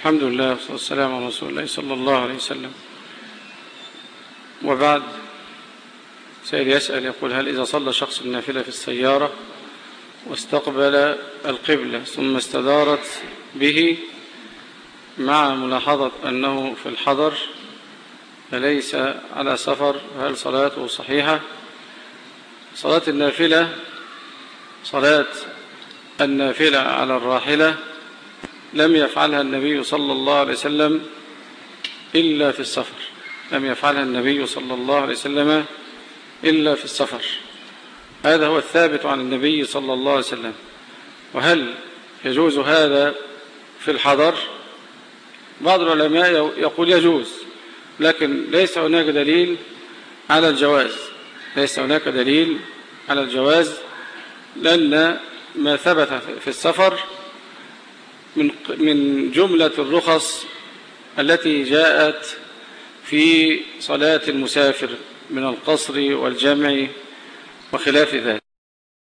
الحمد لله والصلاة والسلام على رسول الله صلى الله عليه وسلم. وبعد سائل يسأل يقول هل إذا صلى شخص النافلة في السيارة واستقبل القبلة ثم استدارت به مع ملاحظة أنه في الحضر فليس على سفر هل صلاته صحيحة؟ صلاة النافلة صلاة النافلة على الراحلة لم يفعلها النبي صلى الله عليه وسلم إلا في السفر. لم يفعلها النبي صلى الله عليه وسلم إلا في السفر. هذا هو الثابت عن النبي صلى الله عليه وسلم. وهل يجوز هذا في الحضر؟ بعض العلماء يقول يجوز لكن ليس هناك دليل على الجواز. ليس هناك دليل على الجواز لأن ما ثبت في السفر من جملة الرخص التي جاءت في صلاة المسافر من القصر والجمع وخلاف ذلك.